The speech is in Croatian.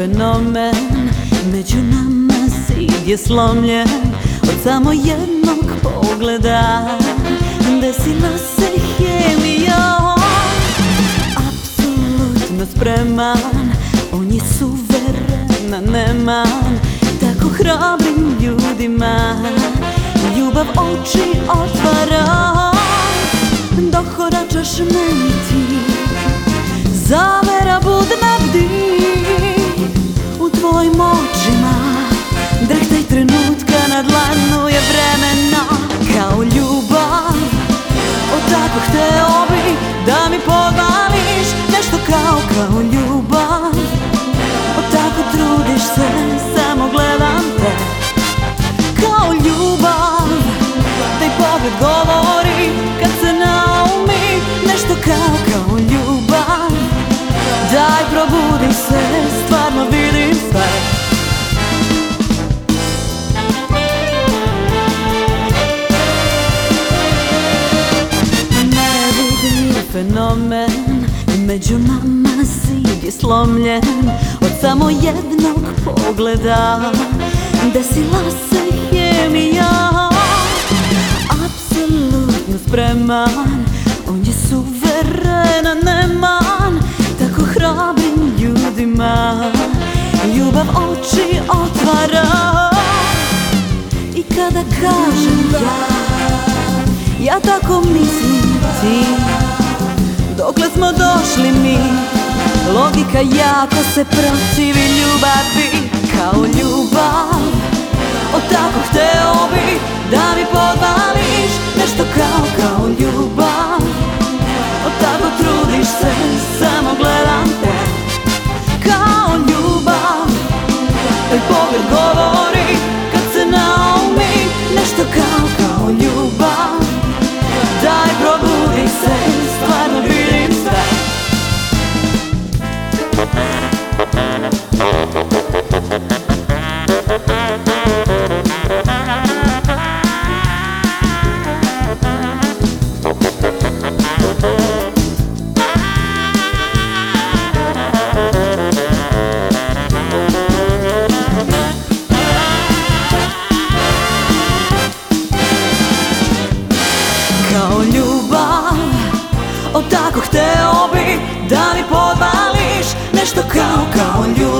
fenomen. Među nama zid je slomljen Od samo jednog pogleda. Desila se hemija Apsolutno spreman On je suveren, neman. Tako hrabrim ljudima Ljubav oči otvara. Dohoračaš meni kao, kao ljubav. O tako trudiš se, samo gledam te. Kao ljubav Taj pogled govori kad se naumi Nešto kao, kao ljubav. Daj probudi se, stvarno vidim sve. Fenomen Među nama zid je slomljen Od samo jednog pogleda. Desila se hemija Apsolutno spreman On je suverenan, neman Tako hrabrim ljudima. Ljubav oči otvara I kada kažem ja Ja tako mislim ti Dokle smo došli mi? Logika jako se protivi ljubavi Kao ljubav. O tako hteo bi da mi podvališ Kao ljubav O tako hteo bi da mi podvališ Nešto kao, kao ljubav O